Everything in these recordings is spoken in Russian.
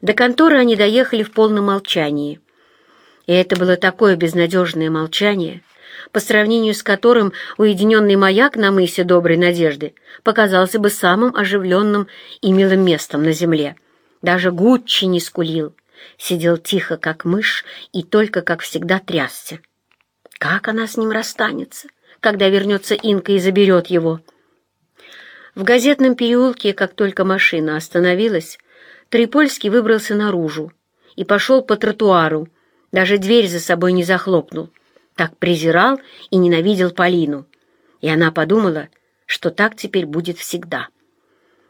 До конторы они доехали в полном молчании. И это было такое безнадежное молчание, по сравнению с которым уединенный маяк на мысе Доброй Надежды показался бы самым оживленным и милым местом на земле. Даже Гуччи не скулил, сидел тихо, как мышь, и только, как всегда, трясся. Как она с ним расстанется, когда вернется Инка и заберет его? В газетном переулке, как только машина остановилась, Трипольский выбрался наружу и пошел по тротуару, даже дверь за собой не захлопнул. Так презирал и ненавидел Полину. И она подумала, что так теперь будет всегда.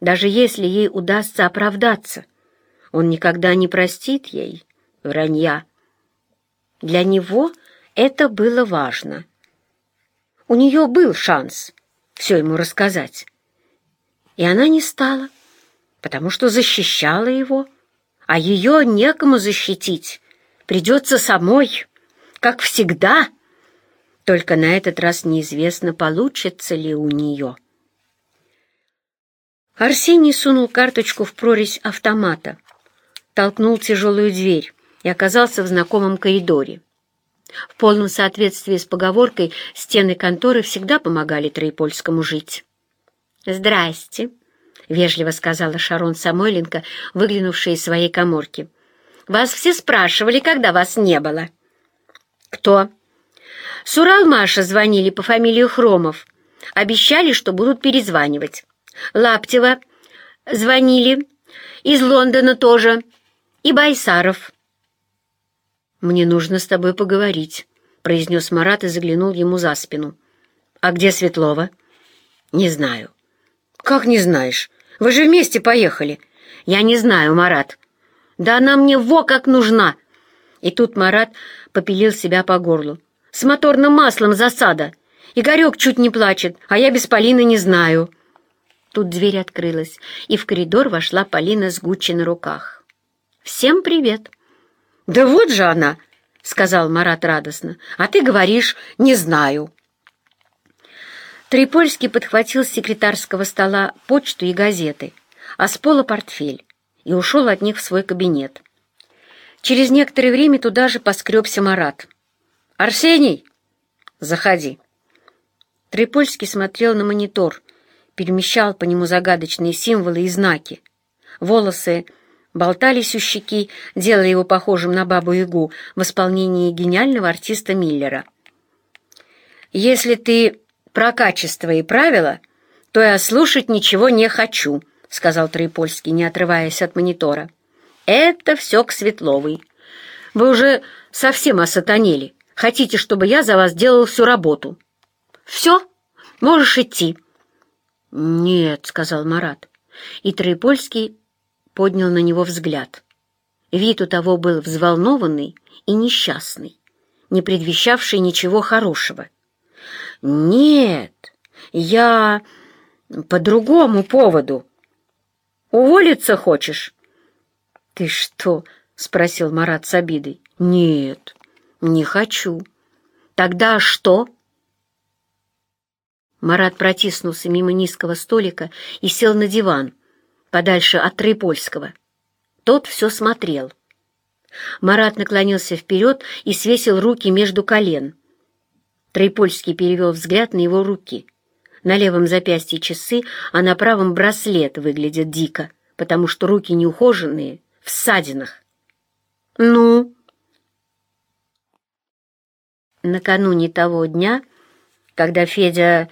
Даже если ей удастся оправдаться, он никогда не простит ей вранья. Для него это было важно. У нее был шанс все ему рассказать. И она не стала, потому что защищала его, а ее некому защитить. Придется самой, как всегда. Только на этот раз неизвестно, получится ли у нее. Арсений сунул карточку в прорезь автомата, толкнул тяжелую дверь и оказался в знакомом коридоре. В полном соответствии с поговоркой стены конторы всегда помогали Троепольскому жить. «Здрасте», — вежливо сказала Шарон Самойленко, выглянувшая из своей коморки. Вас все спрашивали, когда вас не было». «Кто?» «С Уралмаша звонили по фамилии Хромов. Обещали, что будут перезванивать. Лаптева звонили. Из Лондона тоже. И Байсаров». «Мне нужно с тобой поговорить», — произнес Марат и заглянул ему за спину. «А где Светлова?» «Не знаю». «Как не знаешь? Вы же вместе поехали». «Я не знаю, Марат. Да она мне во как нужна!» И тут Марат попилил себя по горлу. «С моторным маслом засада! Игорек чуть не плачет, а я без Полины не знаю!» Тут дверь открылась, и в коридор вошла Полина с Гуччи на руках. «Всем привет!» «Да вот же она!» — сказал Марат радостно. «А ты говоришь, не знаю!» Трипольский подхватил с секретарского стола почту и газеты, а с пола портфель и ушел от них в свой кабинет. Через некоторое время туда же поскребся Марат. «Арсений!» «Заходи!» Трипольский смотрел на монитор, перемещал по нему загадочные символы и знаки. Волосы болтались у щеки, делая его похожим на Бабу-Ягу в исполнении гениального артиста Миллера. «Если ты про качество и правила, то я слушать ничего не хочу», — сказал Троепольский, не отрываясь от монитора. «Это все к Светловой. Вы уже совсем осатанели. Хотите, чтобы я за вас делал всю работу?» «Все? Можешь идти». «Нет», — сказал Марат. И Троепольский поднял на него взгляд. Вид у того был взволнованный и несчастный, не предвещавший ничего хорошего. «Нет, я по другому поводу», Уволиться хочешь?» «Ты что?» — спросил Марат с обидой. «Нет, не хочу». «Тогда что?» Марат протиснулся мимо низкого столика и сел на диван, подальше от Трипольского. Тот все смотрел. Марат наклонился вперед и свесил руки между колен. Трипольский перевел взгляд на его руки. На левом запястье часы, а на правом браслет выглядит дико, потому что руки неухоженные, в ссадинах. «Ну?» Накануне того дня, когда Федя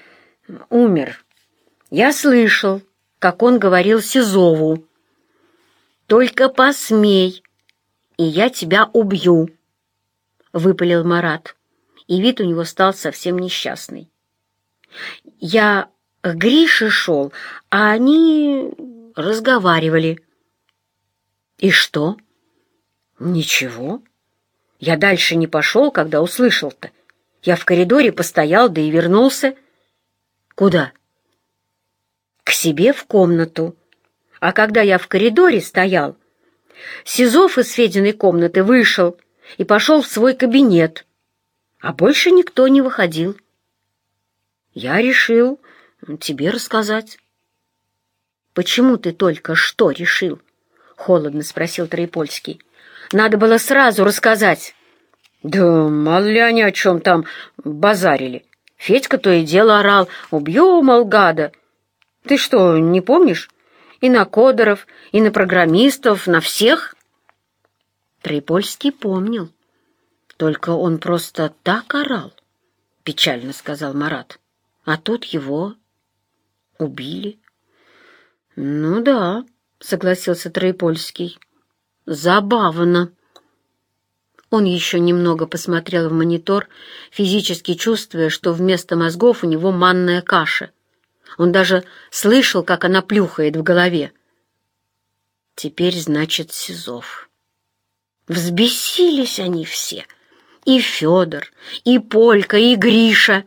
умер, я слышал, как он говорил Сизову. «Только посмей, и я тебя убью», — выпалил Марат, и вид у него стал совсем несчастный. Я к Грише шел, а они разговаривали. И что? Ничего. Я дальше не пошел, когда услышал-то. Я в коридоре постоял, да и вернулся. Куда? К себе в комнату. А когда я в коридоре стоял, Сизов из Фединой комнаты вышел и пошел в свой кабинет, а больше никто не выходил. Я решил тебе рассказать. Почему ты только что решил? холодно спросил Троепольский. «Надо было сразу рассказать». «Да мало ли они о чем там базарили. Федька то и дело орал. Убью, мол, гада. Ты что, не помнишь? И на кодеров, и на программистов, на всех?» Троепольский помнил. Только он просто так орал, — печально сказал Марат. А тут его убили. Ну да, — согласился Троепольский. Забавно. Он еще немного посмотрел в монитор, физически чувствуя, что вместо мозгов у него манная каша. Он даже слышал, как она плюхает в голове. Теперь, значит, Сизов. Взбесились они все. И Федор, и Полька, и Гриша.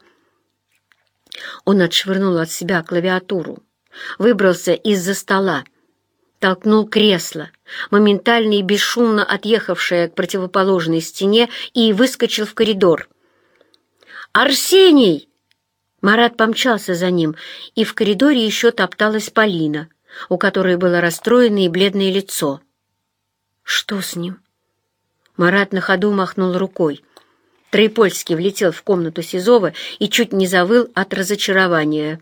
Он отшвырнул от себя клавиатуру, выбрался из-за стола, толкнул кресло, моментально и бесшумно отъехавшее к противоположной стене, и выскочил в коридор. «Арсений!» Марат помчался за ним, и в коридоре еще топталась Полина, у которой было расстроенное и бледное лицо. «Что с ним?» Марат на ходу махнул рукой. Троепольский влетел в комнату Сизова и чуть не завыл от разочарования.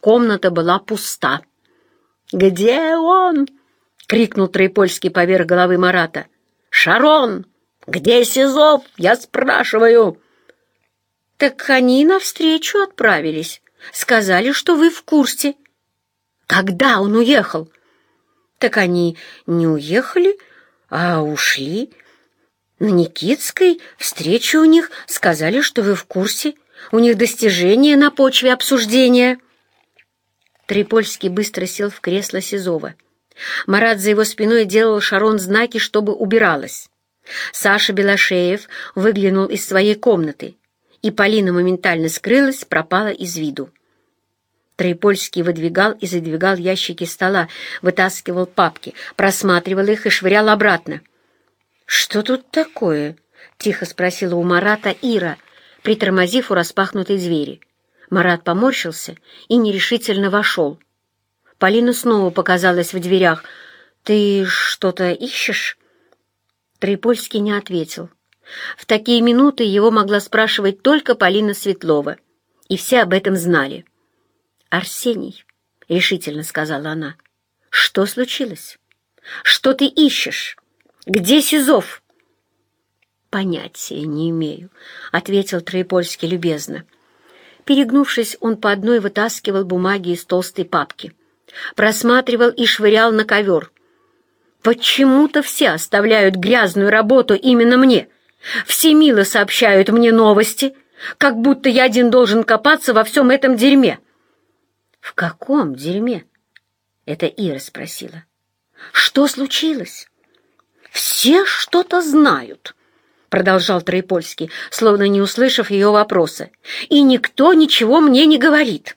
Комната была пуста. «Где он?» — крикнул Троепольский поверх головы Марата. «Шарон! Где Сизов? Я спрашиваю!» «Так они навстречу отправились. Сказали, что вы в курсе». «Когда он уехал?» «Так они не уехали, а ушли. На Никитской встреча у них сказали, что вы в курсе. У них достижения на почве обсуждения». Трипольский быстро сел в кресло Сизова. Марат за его спиной делал Шарон знаки, чтобы убиралась. Саша Белошеев выглянул из своей комнаты, и Полина моментально скрылась, пропала из виду. Троепольский выдвигал и задвигал ящики стола, вытаскивал папки, просматривал их и швырял обратно. «Что тут такое?» — тихо спросила у Марата Ира, притормозив у распахнутой двери. Марат поморщился и нерешительно вошел. Полина снова показалась в дверях. «Ты что-то ищешь?» Трипольский не ответил. В такие минуты его могла спрашивать только Полина Светлова, и все об этом знали. «Арсений», — решительно сказала она, — «что случилось? Что ты ищешь? Где Сизов?» «Понятия не имею», — ответил Троепольский любезно. Перегнувшись, он по одной вытаскивал бумаги из толстой папки. Просматривал и швырял на ковер. «Почему-то все оставляют грязную работу именно мне. Все мило сообщают мне новости, как будто я один должен копаться во всем этом дерьме». «В каком дерьме?» — это Ира спросила. «Что случилось?» «Все что-то знают», продолжал Троепольский, словно не услышав ее вопроса. «И никто ничего мне не говорит».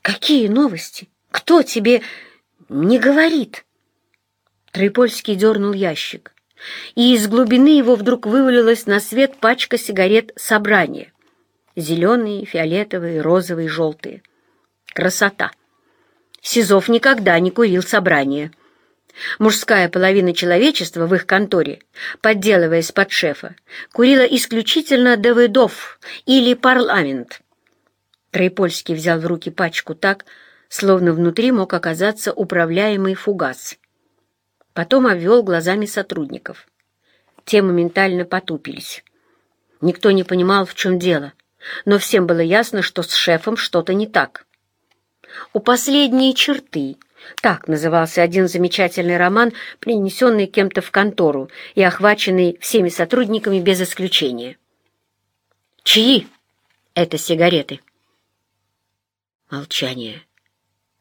«Какие новости? Кто тебе не говорит?» Троепольский дернул ящик, и из глубины его вдруг вывалилась на свет пачка сигарет «Собрание». Зеленые, фиолетовые, розовые, желтые. Красота! Сизов никогда не курил «Собрание». Мужская половина человечества в их конторе, подделываясь под шефа, курила исключительно Давыдов или парламент. Троепольский взял в руки пачку так, словно внутри мог оказаться управляемый фугас. Потом обвел глазами сотрудников. Те моментально потупились. Никто не понимал, в чем дело, но всем было ясно, что с шефом что-то не так. У последней черты — так назывался один замечательный роман, принесенный кем-то в контору и охваченный всеми сотрудниками без исключения. «Чьи это сигареты?» Молчание.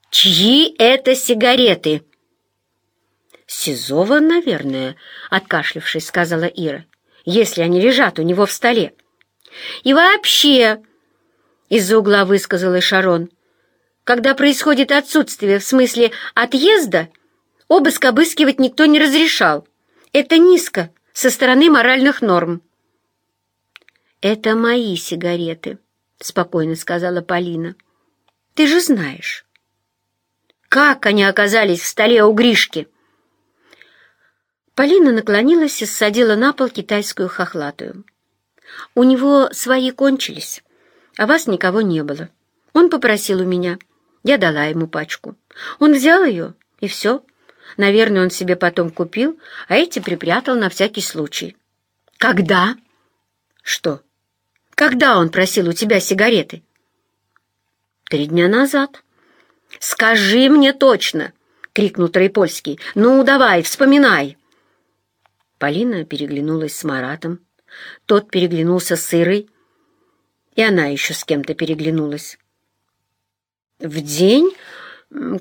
«Чьи это сигареты?» «Сизова, наверное», — откашлившись, сказала Ира, «если они лежат у него в столе». «И вообще», — из-за угла высказала Шарон, — когда происходит отсутствие, в смысле отъезда, обыск обыскивать никто не разрешал. Это низко, со стороны моральных норм. «Это мои сигареты», — спокойно сказала Полина. «Ты же знаешь». Как они оказались в столе у Гришки?» Полина наклонилась и ссадила на пол китайскую хохлатую. «У него свои кончились, а вас никого не было. Он попросил у меня. Я дала ему пачку. Он взял ее, и все. Наверное, он себе потом купил, а эти припрятал на всякий случай». «Когда?» «Что? Когда он просил у тебя сигареты?» «Три дня назад». «Скажи мне точно!» — крикнул Троепольский. «Ну, давай, вспоминай!» Полина переглянулась с Маратом. Тот переглянулся с Ирой. И она еще с кем-то переглянулась. В день,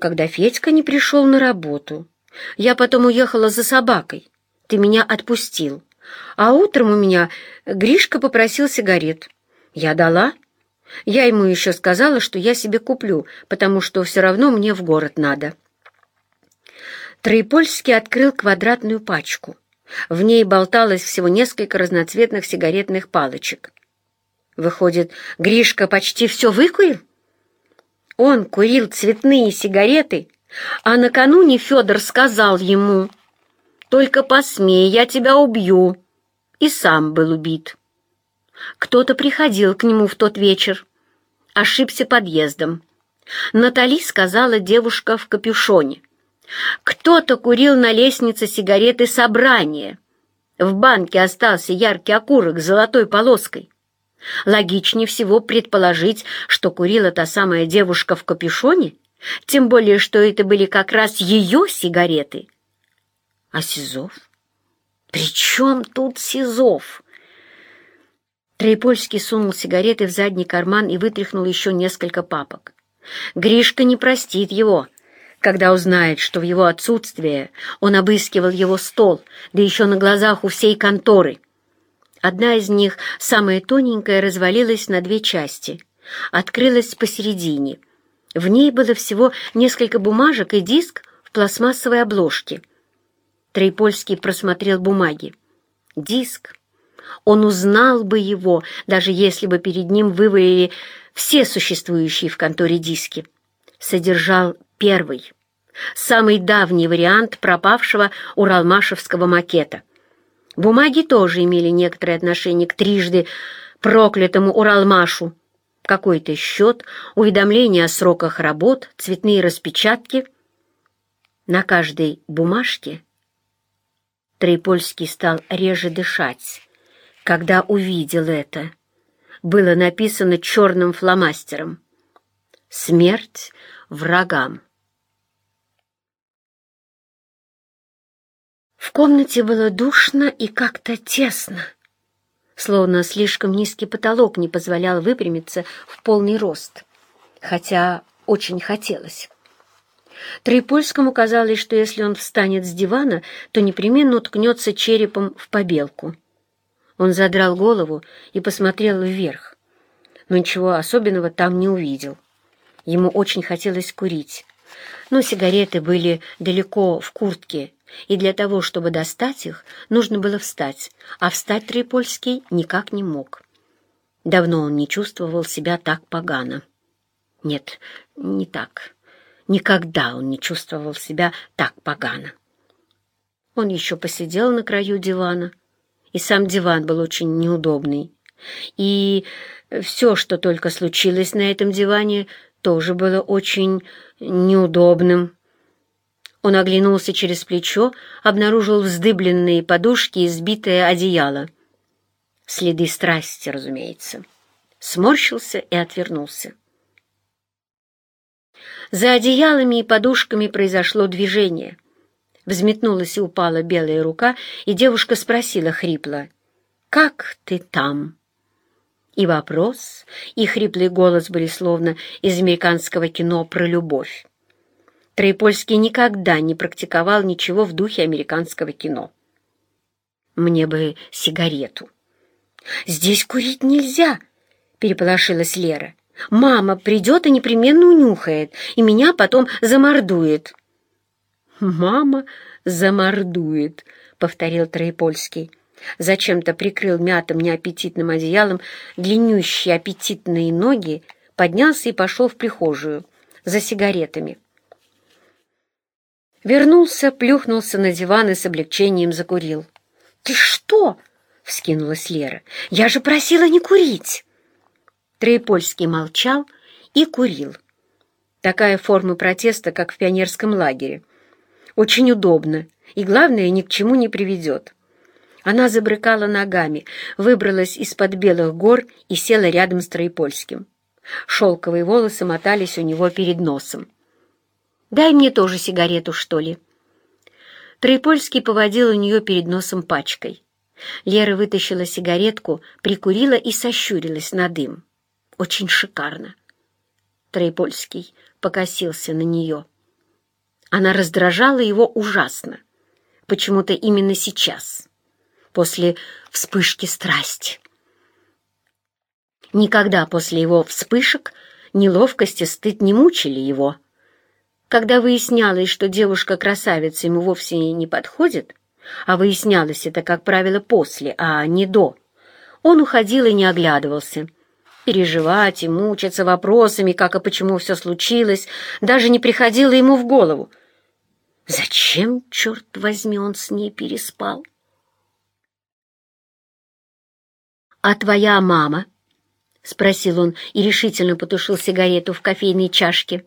когда Федька не пришел на работу, я потом уехала за собакой. Ты меня отпустил. А утром у меня Гришка попросил сигарет. Я дала. Я ему еще сказала, что я себе куплю, потому что все равно мне в город надо. Троепольский открыл квадратную пачку — в ней болталось всего несколько разноцветных сигаретных палочек. Выходит, Гришка почти все выкурил? Он курил цветные сигареты, а накануне Федор сказал ему, «Только посмей, я тебя убью», и сам был убит. Кто-то приходил к нему в тот вечер, ошибся подъездом. Натали сказала девушка в капюшоне. Кто-то курил на лестнице сигареты собрания. В банке остался яркий окурок с золотой полоской. Логичнее всего предположить, что курила та самая девушка в капюшоне, тем более, что это были как раз ее сигареты. А Сизов? При чем тут Сизов? Троепольский сунул сигареты в задний карман и вытряхнул еще несколько папок. Гришка не простит его, когда узнает, что в его отсутствие он обыскивал его стол, да еще на глазах у всей конторы. Одна из них, самая тоненькая, развалилась на две части, открылась посередине. В ней было всего несколько бумажек и диск в пластмассовой обложке. Троепольский просмотрел бумаги. Диск. Он узнал бы его, даже если бы перед ним вывалили все существующие в конторе диски. Содержал первый, самый давний вариант пропавшего уралмашевского макета. Бумаги тоже имели некоторое отношение к трижды проклятому Уралмашу. Какой-то счет, уведомление о сроках работ, цветные распечатки. На каждой бумажке Трипольский стал реже дышать, когда увидел это. Было написано черным фломастером «Смерть врагам». В комнате было душно и как-то тесно, словно слишком низкий потолок не позволял выпрямиться в полный рост, хотя очень хотелось. Трипольскому казалось, что если он встанет с дивана, то непременно уткнется черепом в побелку. Он задрал голову и посмотрел вверх, но ничего особенного там не увидел. Ему очень хотелось курить, но сигареты были далеко в куртке, и для того, чтобы достать их, нужно было встать, а встать Трипольский никак не мог. Давно он не чувствовал себя так погано. Нет, не так. Никогда он не чувствовал себя так погано. Он еще посидел на краю дивана, и сам диван был очень неудобный. И все, что только случилось на этом диване, тоже было очень неудобным. Он оглянулся через плечо, обнаружил вздыбленные подушки и сбитое одеяло. Следы страсти, разумеется. Сморщился и отвернулся. За одеялами и подушками произошло движение. Взметнулась и упала белая рука, и девушка спросила хрипло, «Как ты там?» И вопрос, и хриплый голос были словно из американского кино про любовь. Троепольский никогда не практиковал ничего в духе американского кино. «Мне бы сигарету». «Здесь курить нельзя», — переполошилась Лера. «Мама придет и непременно унюхает, и меня потом замордует». «Мама замордует», — повторил Троепольский. Зачем-то прикрыл мятым неаппетитным одеялом длиннющие аппетитные ноги, поднялся и пошел в прихожую за сигаретами. Вернулся, плюхнулся на диван и с облегчением закурил. «Ты что?» — вскинулась Лера. «Я же просила не курить!» Троепольский молчал и курил. Такая форма протеста, как в пионерском лагере. Очень удобно и, главное, ни к чему не приведет. Она забрыкала ногами, выбралась из-под белых гор и села рядом с Троепольским. Шелковые волосы мотались у него перед носом. «Дай мне тоже сигарету, что ли?» Троепольский поводил у нее перед носом пачкой. Лера вытащила сигаретку, прикурила и сощурилась на дым. Очень шикарно. Троепольский покосился на нее. Она раздражала его ужасно. Почему-то именно сейчас, после вспышки страсти. Никогда после его вспышек неловкость и стыд не мучили его. Когда выяснялось, что девушка-красавица ему вовсе не подходит, а выяснялось это, как правило, после, а не до, он уходил и не оглядывался. Переживать и мучиться вопросами, как и почему все случилось, даже не приходило ему в голову. Зачем, черт возьми, он с ней переспал? «А твоя мама?» — спросил он и решительно потушил сигарету в кофейной чашке.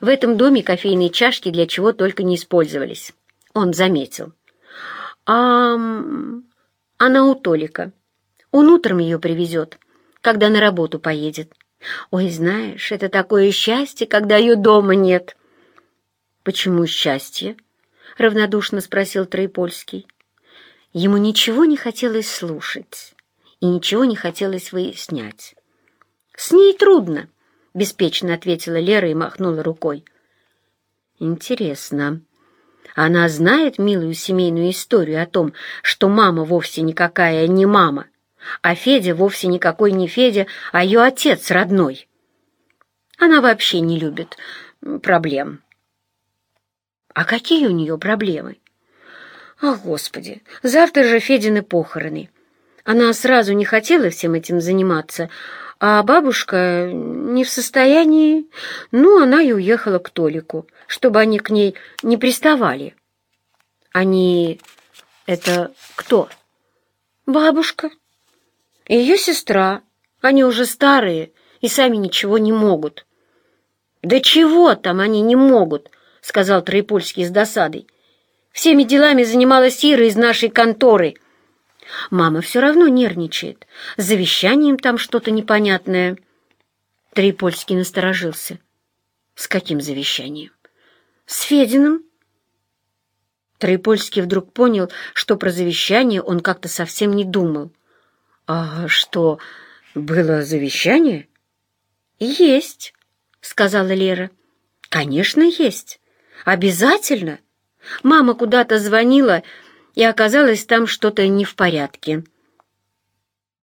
В этом доме кофейные чашки для чего только не использовались. Он заметил. «А она у Толика. Он утром ее привезет, когда на работу поедет. Ой, знаешь, это такое счастье, когда ее дома нет». «Почему счастье?» — равнодушно спросил Троепольский. Ему ничего не хотелось слушать и ничего не хотелось выяснять. «С ней трудно», — беспечно ответила Лера и махнула рукой. «Интересно, она знает милую семейную историю о том, что мама вовсе никакая не мама, а Федя вовсе никакой не Федя, а ее отец родной. Она вообще не любит проблем». «А какие у нее проблемы?» «Ах, Господи, завтра же Федины похороны». Она сразу не хотела всем этим заниматься, а бабушка не в состоянии, ну, она и уехала к Толику, чтобы они к ней не приставали. Они... это кто? Бабушка. Ее сестра. Они уже старые и сами ничего не могут. «Да чего там они не могут?» — сказал Троепольский с досадой. «Всеми делами занималась Ира из нашей конторы». Мама все равно нервничает. С завещанием там что-то непонятное. Трипольский насторожился. С каким завещанием? С Фединым. Трипольский вдруг понял, что про завещание он как-то совсем не думал. «А что, было завещание?» «Есть», — сказала Лера. «Конечно, есть. Обязательно. Мама куда-то звонила, и оказалось там что-то не в порядке.